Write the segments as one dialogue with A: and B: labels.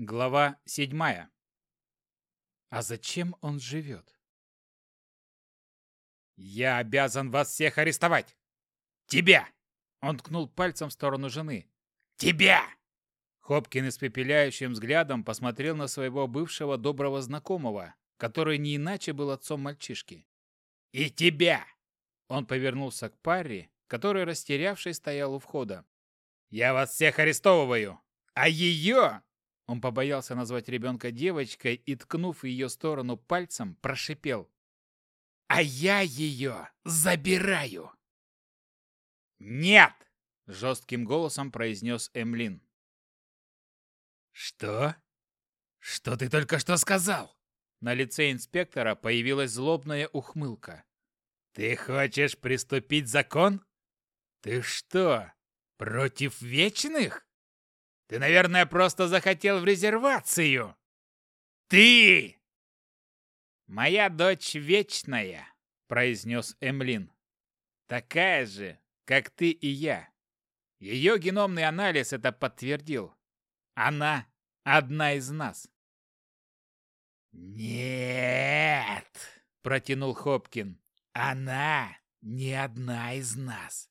A: Глава седьмая. А зачем он живет? «Я обязан вас всех арестовать! Тебя!» Он ткнул пальцем в сторону жены. «Тебя!» Хопкин испепеляющим взглядом посмотрел на своего бывшего доброго знакомого, который не иначе был отцом мальчишки. «И тебя!» Он повернулся к паре, который, растерявшись, стоял у входа. «Я вас всех арестовываю! А ее он побоялся назвать ребенка девочкой и, ткнув ее сторону пальцем, прошипел. «А я ее забираю!» «Нет!» – жестким голосом произнес Эмлин. «Что? Что ты только что сказал?» На лице инспектора появилась злобная ухмылка. «Ты хочешь приступить закон? Ты что, против вечных?» Ты, наверное, просто захотел в резервацию. Ты! Моя дочь вечная, произнес Эмлин. Такая же, как ты и я. Ее геномный анализ это подтвердил. Она одна из нас. Нет, протянул Хопкин. Она не одна из нас.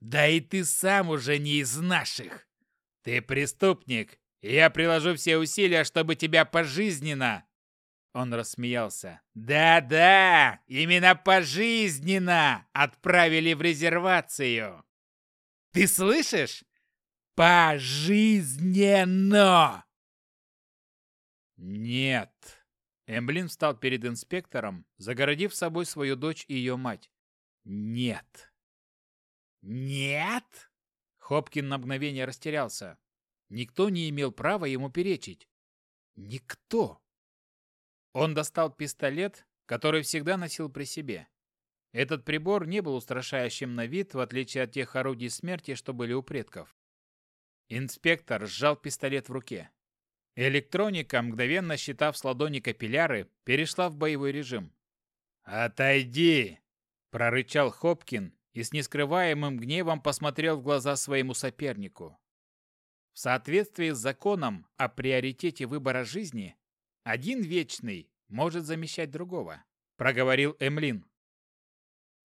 A: Да и ты сам уже не из наших. «Ты преступник, я приложу все усилия, чтобы тебя пожизненно!» Он рассмеялся. «Да-да, именно пожизненно отправили в резервацию!» «Ты слышишь? Пожизненно!» «Нет!» Эмблин встал перед инспектором, загородив собой свою дочь и ее мать. «Нет!» «Нет?» Хопкин на мгновение растерялся. Никто не имел права ему перечить. Никто. Он достал пистолет, который всегда носил при себе. Этот прибор не был устрашающим на вид, в отличие от тех орудий смерти, что были у предков. Инспектор сжал пистолет в руке. Электроника, мгновенно считав с ладони капилляры, перешла в боевой режим. «Отойди!» – прорычал Хопкин и с нескрываемым гневом посмотрел в глаза своему сопернику. В соответствии с законом о приоритете выбора жизни, один вечный может замещать другого, проговорил Эмлин.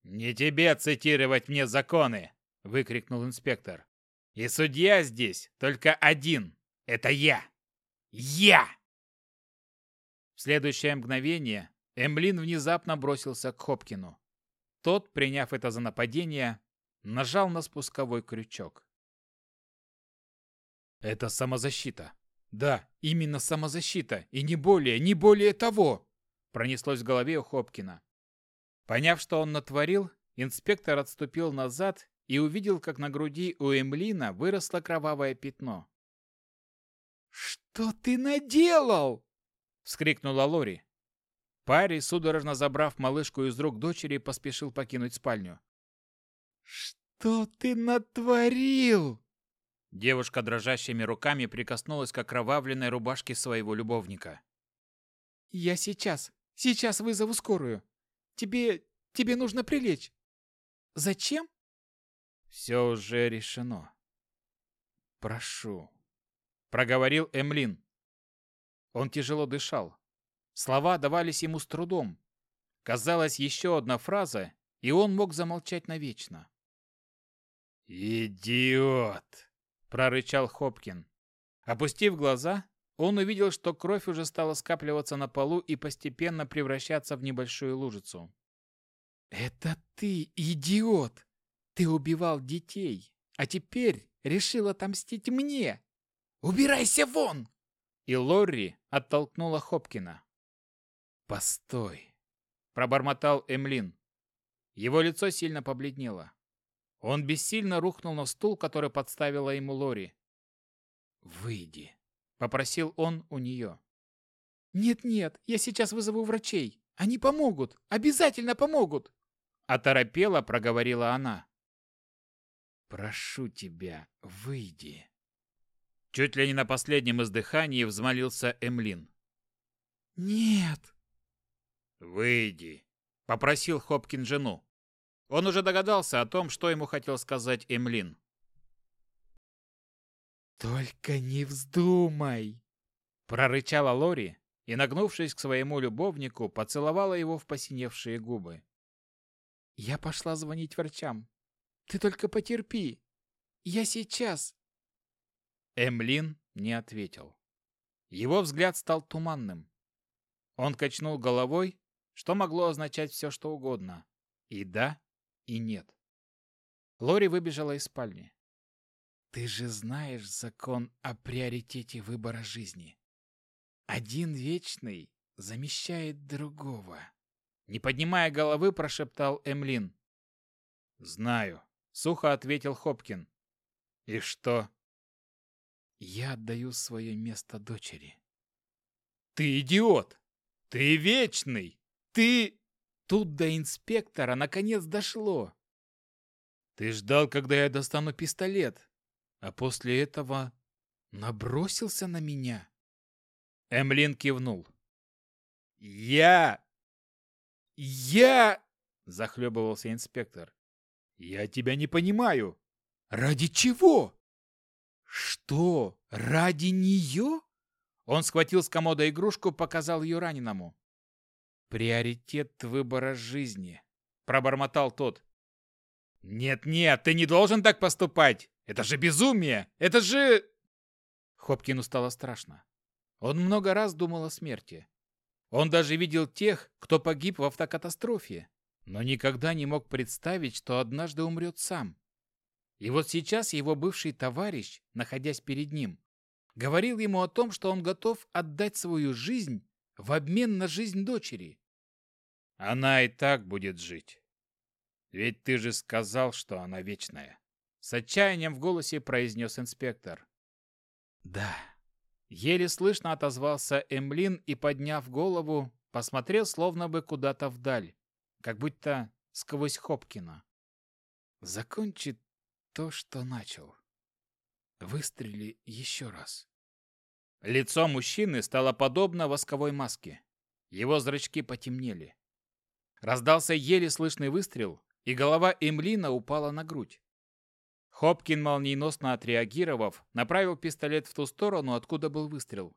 A: «Не тебе цитировать мне законы!» – выкрикнул инспектор. «И судья здесь только один. Это я! Я!» В следующее мгновение Эмлин внезапно бросился к Хопкину. Тот, приняв это за нападение, нажал на спусковой крючок. Это самозащита. Да, именно самозащита, и не более, не более того, пронеслось в голове у Хопкина. Поняв, что он натворил, инспектор отступил назад и увидел, как на груди у Эмлина выросло кровавое пятно. «Что ты наделал?» — вскрикнула Лори. Парень, судорожно забрав малышку из рук дочери, поспешил покинуть спальню. «Что ты натворил?» Девушка дрожащими руками прикоснулась к окровавленной рубашке своего любовника. «Я сейчас, сейчас вызову скорую. Тебе, тебе нужно прилечь. Зачем?» «Все уже решено. Прошу», — проговорил Эмлин. Он тяжело дышал. Слова давались ему с трудом. Казалось, еще одна фраза, и он мог замолчать навечно. «Идиот!» – прорычал Хопкин. Опустив глаза, он увидел, что кровь уже стала скапливаться на полу и постепенно превращаться в небольшую лужицу. «Это ты, идиот! Ты убивал детей, а теперь решил отомстить мне! Убирайся вон!» И Лорри оттолкнула Хопкина. «Постой!» – пробормотал Эмлин. Его лицо сильно побледнело. Он бессильно рухнул на стул, который подставила ему Лори. «Выйди», — попросил он у нее. «Нет-нет, я сейчас вызову врачей. Они помогут, обязательно помогут!» Оторопела проговорила она. «Прошу тебя, выйди!» Чуть ли не на последнем издыхании взмолился Эмлин. «Нет!» «Выйди!» — попросил Хопкин жену. Он уже догадался о том, что ему хотел сказать Эмлин. «Только не вздумай!» Прорычала Лори и, нагнувшись к своему любовнику, поцеловала его в посиневшие губы. «Я пошла звонить врачам. Ты только потерпи. Я сейчас!» Эмлин не ответил. Его взгляд стал туманным. Он качнул головой, что могло означать все, что угодно. И да, и нет. Лори выбежала из спальни. «Ты же знаешь закон о приоритете выбора жизни. Один вечный замещает другого». Не поднимая головы, прошептал Эмлин. «Знаю», — сухо ответил Хопкин. «И что?» «Я отдаю свое место дочери». «Ты идиот! Ты вечный! Ты...» Тут до инспектора наконец дошло. «Ты ждал, когда я достану пистолет, а после этого набросился на меня?» Эмлин кивнул. «Я «Я...» — захлебывался инспектор. «Я тебя не понимаю. Ради чего?» «Что? Ради нее?» Он схватил с комода игрушку, показал ее раненому. «Приоритет выбора жизни», — пробормотал тот. «Нет-нет, ты не должен так поступать! Это же безумие! Это же...» Хопкину стало страшно. Он много раз думал о смерти. Он даже видел тех, кто погиб в автокатастрофе, но никогда не мог представить, что однажды умрет сам. И вот сейчас его бывший товарищ, находясь перед ним, говорил ему о том, что он готов отдать свою жизнь в обмен на жизнь дочери. Она и так будет жить. Ведь ты же сказал, что она вечная. С отчаянием в голосе произнес инспектор. Да, Еле слышно отозвался Эмлин и, подняв голову, посмотрел словно бы куда-то вдаль, как будто сквозь Хопкина. Закончит то, что начал. Выстрели еще раз. Лицо мужчины стало подобно восковой маске. Его зрачки потемнели. Раздался еле слышный выстрел, и голова Эмлина упала на грудь. Хопкин, молниеносно отреагировав, направил пистолет в ту сторону, откуда был выстрел.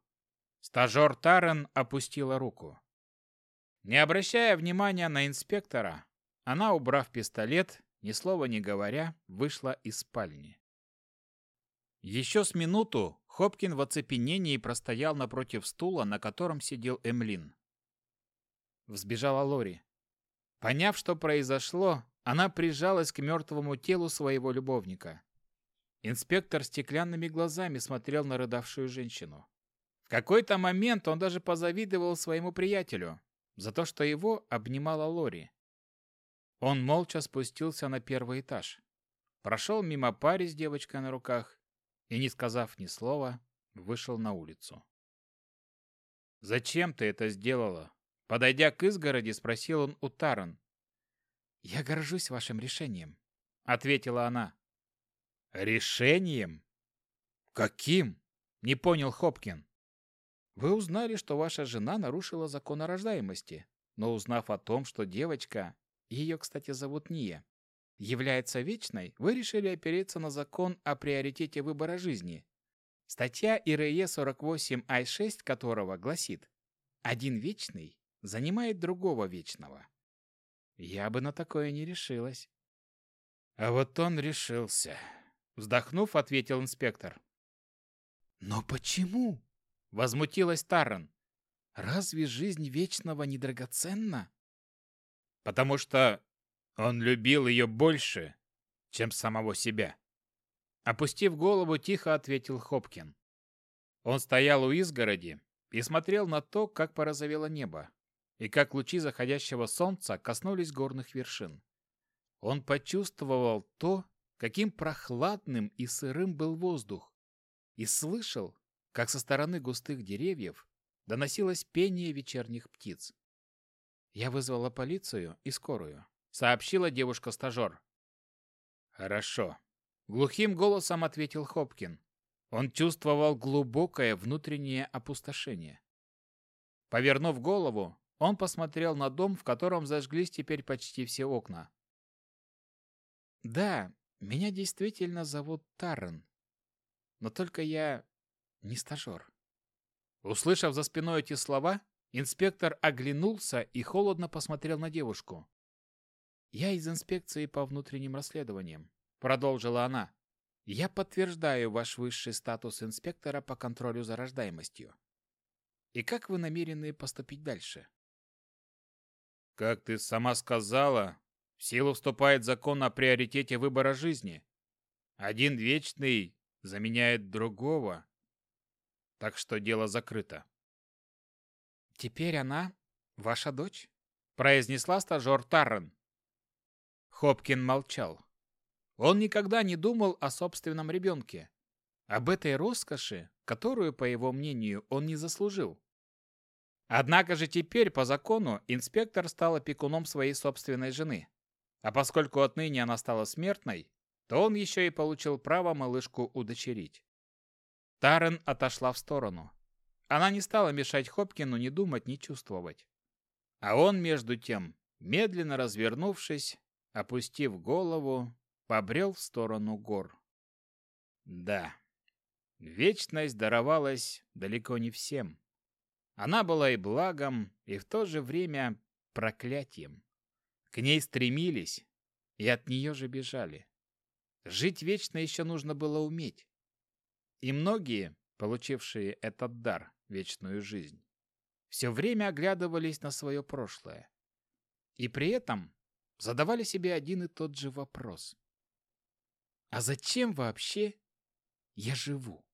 A: Стажер Тарен опустила руку. Не обращая внимания на инспектора, она, убрав пистолет, ни слова не говоря, вышла из спальни. Еще с минуту Хопкин в оцепенении простоял напротив стула, на котором сидел Эмлин. Взбежала Лори. Поняв, что произошло, она прижалась к мертвому телу своего любовника. Инспектор стеклянными глазами смотрел на рыдавшую женщину. В какой-то момент он даже позавидовал своему приятелю за то, что его обнимала Лори. Он молча спустился на первый этаж, прошел мимо пари с девочкой на руках и, не сказав ни слова, вышел на улицу. «Зачем ты это сделала?» Подойдя к изгороди, спросил он у Таран, «Я горжусь вашим решением», — ответила она. «Решением? Каким?» — не понял Хопкин. «Вы узнали, что ваша жена нарушила закон о рождаемости, но узнав о том, что девочка, ее, кстати, зовут Ния, является вечной, вы решили опереться на закон о приоритете выбора жизни. Статья ИРЕ 48I6 которого гласит «Один вечный занимает другого вечного». Я бы на такое не решилась. А вот он решился. Вздохнув, ответил инспектор. Но почему? Возмутилась Таррен. Разве жизнь вечного не драгоценна? Потому что он любил ее больше, чем самого себя. Опустив голову, тихо ответил Хопкин. Он стоял у изгороди и смотрел на то, как порозовело небо и как лучи заходящего солнца коснулись горных вершин. Он почувствовал то, каким прохладным и сырым был воздух, и слышал, как со стороны густых деревьев доносилось пение вечерних птиц. «Я вызвала полицию и скорую», — сообщила девушка-стажер. «Хорошо», — глухим голосом ответил Хопкин. Он чувствовал глубокое внутреннее опустошение. Повернув голову, он посмотрел на дом, в котором зажглись теперь почти все окна. «Да, меня действительно зовут Таррен. Но только я не стажер. Услышав за спиной эти слова, инспектор оглянулся и холодно посмотрел на девушку. «Я из инспекции по внутренним расследованиям», — продолжила она. «Я подтверждаю ваш высший статус инспектора по контролю за рождаемостью. И как вы намерены поступить дальше?» «Как ты сама сказала, в силу вступает закон о приоритете выбора жизни. Один вечный заменяет другого. Так что дело закрыто. «Теперь она ваша дочь?» – произнесла стажер Таррен. Хопкин молчал. Он никогда не думал о собственном ребенке, об этой роскоши, которую, по его мнению, он не заслужил. Однако же теперь, по закону, инспектор стал опекуном своей собственной жены. А поскольку отныне она стала смертной, то он еще и получил право малышку удочерить. Тарен отошла в сторону. Она не стала мешать Хопкину ни думать, ни чувствовать. А он, между тем, медленно развернувшись, опустив голову, побрел в сторону гор. Да, вечность даровалась далеко не всем. Она была и благом, и в то же время проклятием. К ней стремились, и от нее же бежали. Жить вечно еще нужно было уметь. И многие, получившие этот дар, вечную жизнь, все время оглядывались на свое прошлое. И при этом задавали себе один и тот же вопрос. А зачем вообще я живу?